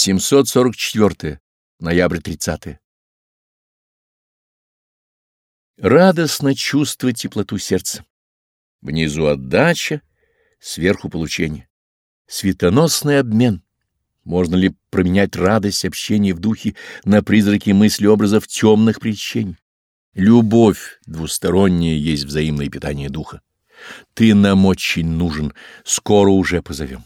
744. Ноябрь 30. Радостно чувствовать теплоту сердца. Внизу отдача, сверху получение. Светоносный обмен. Можно ли променять радость общения в духе на призраки мысли образов темных причинений? Любовь двусторонняя есть взаимное питание духа. Ты нам очень нужен, скоро уже позовем.